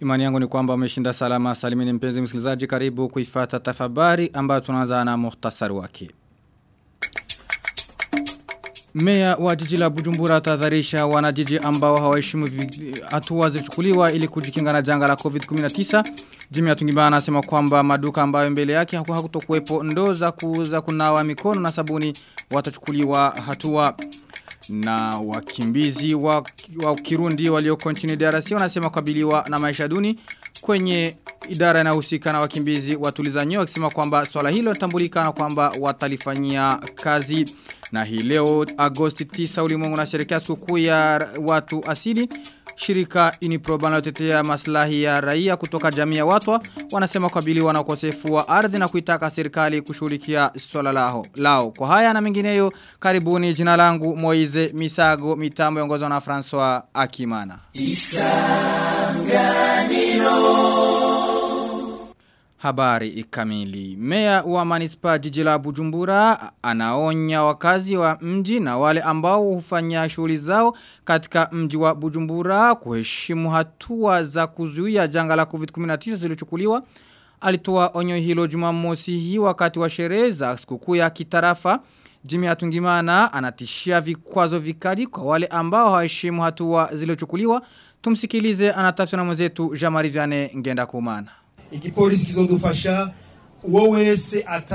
Imani yangu ni kwamba umeshinda salama salimini mpenzi msikilizaji karibu kuifata tafabari ambayo tunaanza na muhtasari wake. Meya wa jiji la Bujumbura tahadharisha wanajiji ambao hawaheshimu hatua zilizochukuliwa ili kujikinga na janga la COVID-19. Jimmy Atungimana anasema kwamba maduka ambayo mbele yake hakutokuwepo ndoo za kuuza kunawa mikono na sabuni watachukuliwa hatua na wakimbizi wa, wa Kirundi walioko nchini DRC wanasema kukabiliwa na maisha duni kwenye idara inayohusika na wakimbizi watuliza nyoo wakisema kwamba swala hilo litambulika na kwamba watalifanyia kazi. Na hii leo Agosti 9 ulimwengu unasherehekea sikukuu ya watu asili Shirika Uniproba linalotetea maslahi ya raia kutoka jamii ya watwa wanasema kabili na ukosefu wa ardhi na kuitaka serikali kushughulikia swala lao. lao. Kwa haya na mengineyo karibuni jina langu Moize Misago mitambo yongozwa na François Akimana. Isanganiro Habari kamili. Meya wa manispa jiji la Bujumbura anaonya wakazi wa mji na wale ambao hufanya shughuli zao katika mji wa Bujumbura kuheshimu hatua za kuzuia janga la COVID-19 zilizochukuliwa. Alitoa onyo hilo Jumamosi hii wakati wa sherehe za sikukuu ya kitarafa. Jimmy Atungimana anatishia vikwazo vikali kwa wale ambao hawaheshimu hatua zilizochukuliwa. Tumsikilize anatafsiri na mwenzetu Jamari Viane Ngenda Kumana e que por isso que sou do Faxá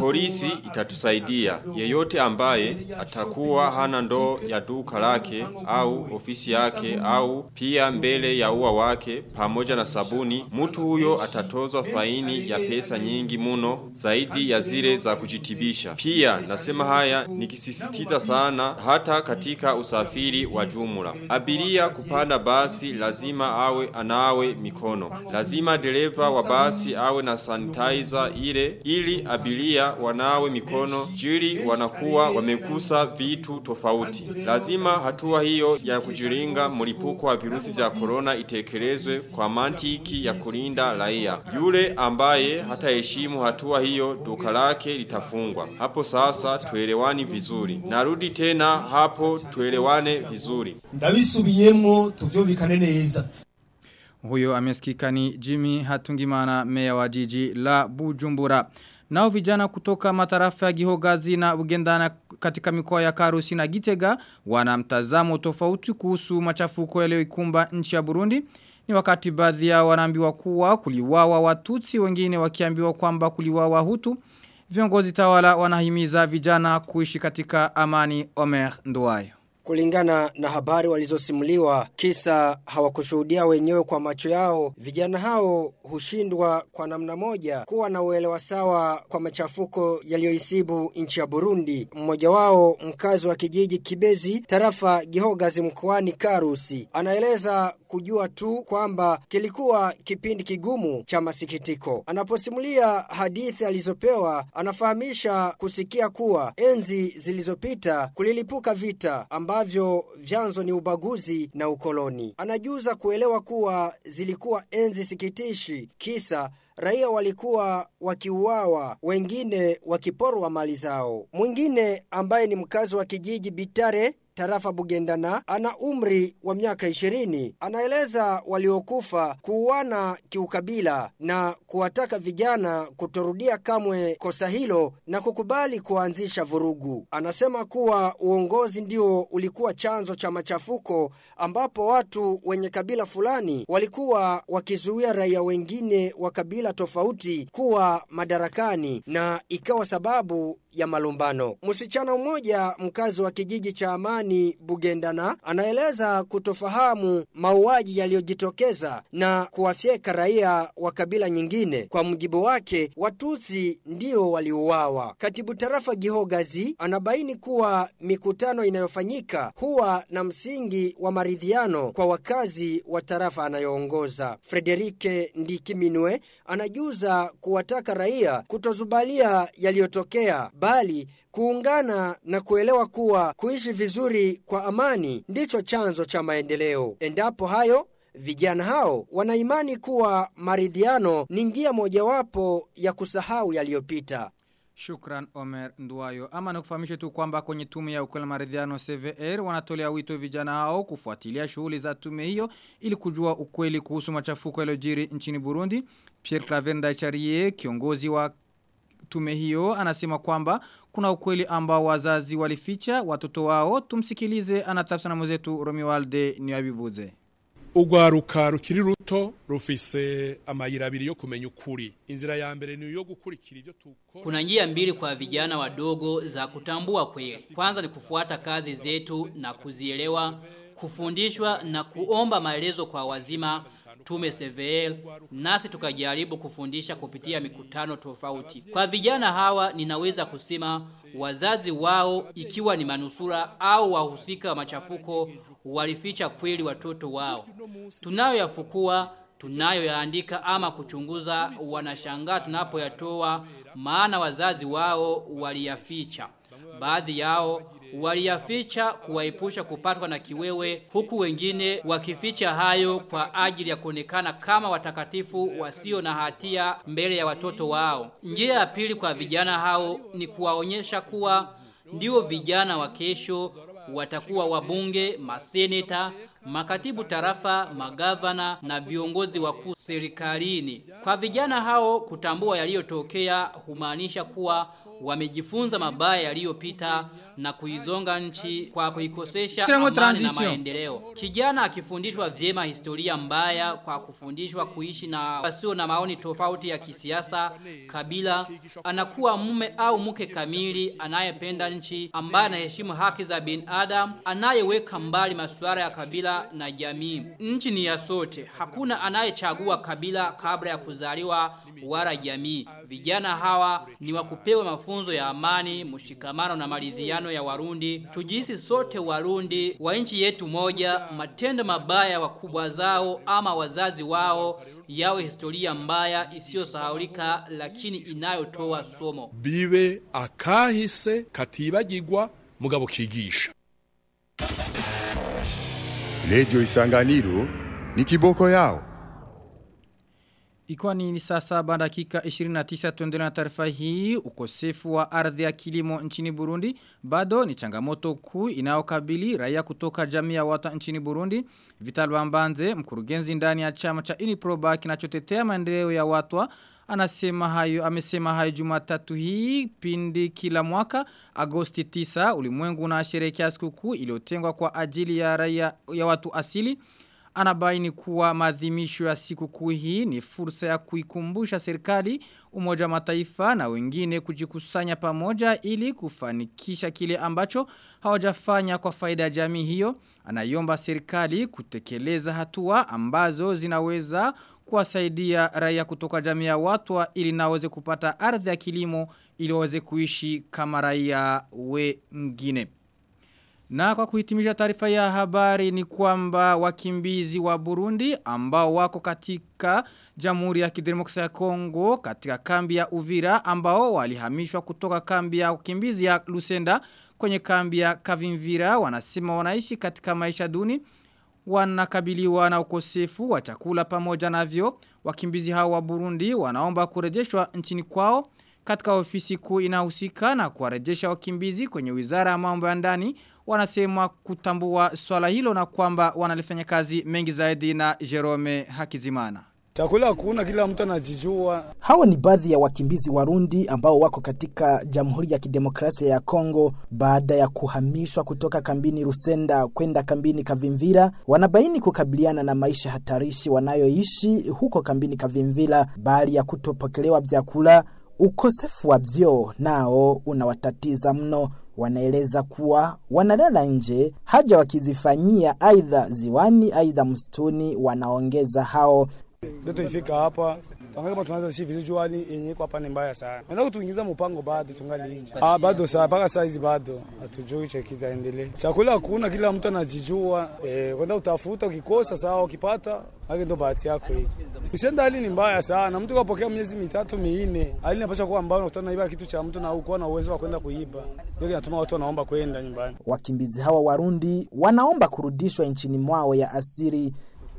Polisi itatusaidia. yeyote ambaye atakuwa hana ndoo ya duka lake au ofisi yake au pia mbele ya ua wake pamoja na sabuni mtu huyo atatozwa faini ya pesa nyingi muno zaidi ya zile za kujitibisha. pia nasema haya nikisisitiza sana hata katika usafiri wa jumla. abiria kupanda basi lazima awe anawe mikono. lazima dereva wa basi awe na sanitizer ile ili abiria wanawe mikono jili wanakuwa wamekusa vitu tofauti. Lazima hatua hiyo ya kujiringa mlipuko wa virusi vya corona itekelezwe kwa mantiki ya kulinda raia. Yule ambaye hataheshimu hatua hiyo duka lake litafungwa. Hapo sasa tuelewani vizuri. Narudi tena hapo tuelewane vizuri. Ndabisubiyemo tuvyumvikane neza. Huyo amesikika ni Jimmy Hatungimana meya wa jiji la Bujumbura. Nao vijana kutoka matarafa ya Gihogazi na Ugendana katika mikoa ya Karusi na Gitega wana mtazamo tofauti kuhusu machafuko yaliyoikumba nchi ya Burundi. Ni wakati baadhi yao wanaambiwa kuwa kuliwawa Watutsi wengine wakiambiwa kwamba kuliwawa Hutu. Viongozi tawala wanahimiza vijana kuishi katika amani Omer Nduwayo. Kulingana na habari walizosimuliwa kisa hawakushuhudia wenyewe kwa macho yao, vijana hao hushindwa kwa namna moja kuwa na uelewa sawa kwa machafuko yaliyoisibu nchi ya Burundi. Mmoja wao mkazi wa kijiji Kibezi, tarafa Gihogazi mkoani Karusi, anaeleza kujua tu kwamba kilikuwa kipindi kigumu cha masikitiko. Anaposimulia hadithi alizopewa, anafahamisha kusikia kuwa enzi zilizopita kulilipuka vita ambavyo vyanzo ni ubaguzi na ukoloni. Anajuza kuelewa kuwa zilikuwa enzi sikitishi, kisa raia walikuwa wakiuawa, wengine wakiporwa mali zao. Mwingine ambaye ni mkazi wa kijiji Bitare tarafa Bugendana ana umri wa miaka ishirini. Anaeleza waliokufa kuuana kiukabila na kuwataka vijana kutorudia kamwe kosa hilo na kukubali kuanzisha vurugu. Anasema kuwa uongozi ndio ulikuwa chanzo cha machafuko ambapo watu wenye kabila fulani walikuwa wakizuia raia wengine wa kabila tofauti kuwa madarakani na ikawa sababu ya malumbano. Msichana mmoja mkazi wa kijiji cha Amani Bugendana anaeleza kutofahamu mauaji yaliyojitokeza na kuwafyeka raia wa kabila nyingine. Kwa mjibu wake, Watusi ndio waliuawa. Katibu tarafa Gihogazi anabaini kuwa mikutano inayofanyika huwa na msingi wa maridhiano kwa wakazi wa tarafa anayoongoza. Frederike Ndikiminwe anajuza kuwataka raia kutozubalia yaliyotokea bali kuungana na kuelewa kuwa kuishi vizuri kwa amani ndicho chanzo cha maendeleo. Endapo hayo Vijana hao wanaimani kuwa maridhiano ni njia mojawapo ya kusahau yaliyopita. Shukran Omer Nduwayo. Ama nakufahamishe tu kwamba kwenye tume ya ukwela maridhiano CVR wanatolea wito vijana hao kufuatilia shughuli za tume hiyo ili kujua ukweli kuhusu machafuko yaliyojiri nchini Burundi. Pierre Claver Ndaicharie kiongozi wa tume hiyo anasema kwamba kuna ukweli ambao wazazi walificha watoto wao tumsikilize anatafsa na mwenzetu Romualde Niyabibuze. Ugwaruka rukiri ruto rufise amayira abiri yo kumenya ukuri inzira ya mbere ni iyo gukurikira ibyo tukora Kuna njia mbili kwa vijana wadogo za kutambua kweli. Kwanza ni kufuata kazi zetu na kuzielewa, kufundishwa na kuomba maelezo kwa wazima tume CVL nasi tukajaribu kufundisha kupitia mikutano tofauti. Kwa vijana hawa ninaweza kusema wazazi wao ikiwa ni manusura au wahusika wa machafuko walificha kweli watoto wao. Tunayoyafukua tunayoyaandika ama kuchunguza wanashangaa tunapoyatoa maana wazazi wao waliyaficha. Baadhi yao waliyaficha kuwaepusha kupatwa na kiwewe huku wengine wakificha hayo kwa ajili ya kuonekana kama watakatifu wasio na hatia mbele ya watoto wao. Njia ya pili kwa vijana hao ni kuwaonyesha kuwa ndio vijana wa kesho watakuwa wabunge, maseneta, makatibu tarafa, magavana na viongozi wakuu serikalini. Kwa vijana hao kutambua yaliyotokea humaanisha kuwa wamejifunza mabaya yaliyopita na kuizonga nchi kwa kuikosesha amani na maendeleo. Kijana akifundishwa vyema historia mbaya kwa kufundishwa kuishi na wasio na maoni tofauti ya kisiasa, kabila, anakuwa mume au mke kamili anayependa nchi, ambaye anaheshimu haki za binadamu, anayeweka mbali masuala ya kabila na jamii. Nchi ni ya sote. Hakuna anayechagua kabila kabla ya kuzaliwa wala jamii. Vijana hawa ni wa kupewa mafunzo ya amani, mshikamano na maridhiano ya Warundi. Tujisi sote Warundi wa nchi yetu moja, matendo mabaya ya wakubwa zao ama wazazi wao yawe historia mbaya isiyosahaulika lakini inayotoa somo. biwe akahise katibagirwa mugabo kigisha Radio Isanganiro ni kiboko yao. Ikiwa ni saa saba dakika 29 tuendelea na taarifa hii, ukosefu wa ardhi ya kilimo nchini Burundi bado ni changamoto kuu inayokabili raia kutoka jamii ya wata nchini Burundi. Vital Bambanze, mkurugenzi ndani ya chama cha Uniproba kinachotetea maendeleo ya watwa anasema hayo amesema hayo Jumatatu hii pindi kila mwaka Agosti 9 ulimwengu unasherehekea sikukuu iliyotengwa kwa ajili ya raia ya watu asili anabaini kuwa maadhimisho ya siku kuu hii ni fursa ya kuikumbusha serikali umoja mataifa na wengine kujikusanya pamoja ili kufanikisha kile ambacho hawajafanya kwa faida ya jamii hiyo. Anaiomba serikali kutekeleza hatua ambazo zinaweza kuwasaidia raia kutoka jamii ya watu ili naweze kupata ardhi ya kilimo ili waweze kuishi kama raia wengine. Na kwa kuhitimisha taarifa ya habari ni kwamba wakimbizi wa Burundi ambao wako katika Jamhuri ya Kidemokrasia ya Kongo katika kambi ya Uvira ambao walihamishwa kutoka kambi ya wakimbizi ya Lusenda kwenye kambi ya Kavimvira wanasema wanaishi katika maisha duni wanakabiliwa na ukosefu wa chakula pamoja navyo. Wakimbizi hao wa Burundi wanaomba kurejeshwa nchini kwao katika ofisi kuu inahusika na kuwarejesha wakimbizi kwenye wizara ya mambo ya ndani wanasema kutambua swala hilo na kwamba wanalifanya kazi mengi zaidi na Jerome Hakizimana. Chakula hakuna, kila mtu anajijua. Hawa ni baadhi ya wakimbizi Warundi ambao wako katika Jamhuri ya Kidemokrasia ya Kongo baada ya kuhamishwa kutoka kambini Rusenda kwenda kambini Kavimvira. Wanabaini kukabiliana na maisha hatarishi wanayoishi huko kambini Kavimvira, bali ya kutopokelewa vyakula. Ukosefu wa vyoo nao unawatatiza mno. Wanaeleza kuwa wanalala nje, haja wakizifanyia aidha ziwani aidha msituni. Wanaongeza hao Ndio ifika hapa. Tuangalie kama tunaanza ishi vizuri juani yenye iko hapa ni mbaya sana. Ndio kutuingiza mpango bado tungali nje. Ah, bado saa paka saa hizi bado hatujui cha kitaendelea. Chakula hakuna, kila mtu anajijua. Eh, kwenda utafuta ukikosa sawa, ukipata haki ndo bahati yako hii. Usenda hali ni mbaya sana. Mtu kapokea miezi mitatu minne. Hali inapaswa kuwa mbaya, unakutana iba kitu cha mtu na uko na uwezo wa kwenda kuiba. Ndio kinatuma watu wanaomba kwenda nyumbani. Wakimbizi hawa Warundi wanaomba kurudishwa nchini mwao ya asili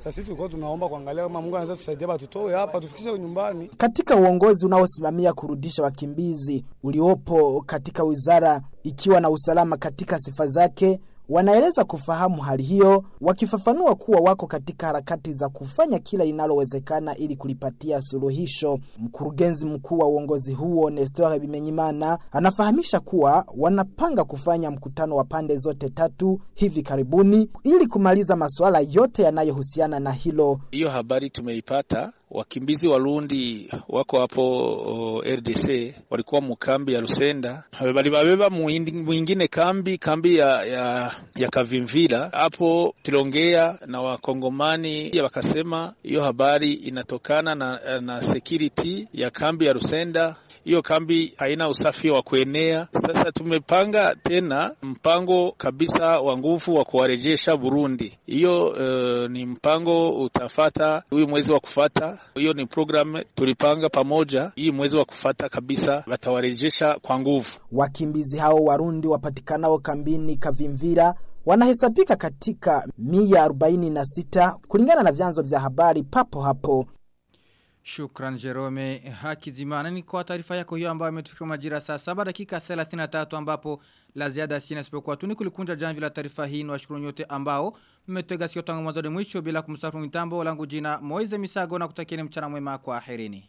Sasa sisi tulikuwa tunaomba kuangalia kama Mungu anaweza tusaidia batutoe hapa tufikishe nyumbani. Katika uongozi unaosimamia kurudisha wakimbizi uliopo katika wizara ikiwa na usalama katika sifa zake wanaeleza kufahamu hali hiyo wakifafanua kuwa wako katika harakati za kufanya kila linalowezekana ili kulipatia suluhisho. Mkurugenzi mkuu wa uongozi huo Nestor Bimenyimana anafahamisha kuwa wanapanga kufanya mkutano wa pande zote tatu hivi karibuni ili kumaliza masuala yote yanayohusiana na hilo. Hiyo habari tumeipata wakimbizi Warundi wako hapo RDC walikuwa mukambi ya Lusenda, walibabeba mwingine kambi kambi ya, ya, ya Kavimvira. Hapo tuliongea na wakongomani wakasema hiyo habari inatokana na, na security ya kambi ya Lusenda hiyo kambi haina usafi wa kuenea. Sasa tumepanga tena mpango kabisa wa nguvu wa kuwarejesha Burundi. Hiyo uh, ni mpango utafata huyu mwezi wa kufata. Hiyo ni program tulipanga pamoja, hii mwezi wa kufata kabisa watawarejesha kwa nguvu. Wakimbizi hao Warundi wapatikanao kambini Kavimvira wanahesabika katika mia arobaini na sita kulingana na vyanzo vya habari papo hapo. Shukran Jerome Hakizimana. Ni kwa taarifa yako hiyo ambayo imetufikia majira saa 7 dakika 33 ambapo la ziada sina sipokuwa tu ni kulikunja jamvi la taarifa hii. Na washukuru nyote ambao mmetega sikio tangu mwanzo hadi mwisho bila kumstafu mitambo langu jina Moize Misago na kutakieni mchana mwema. Kwa herini.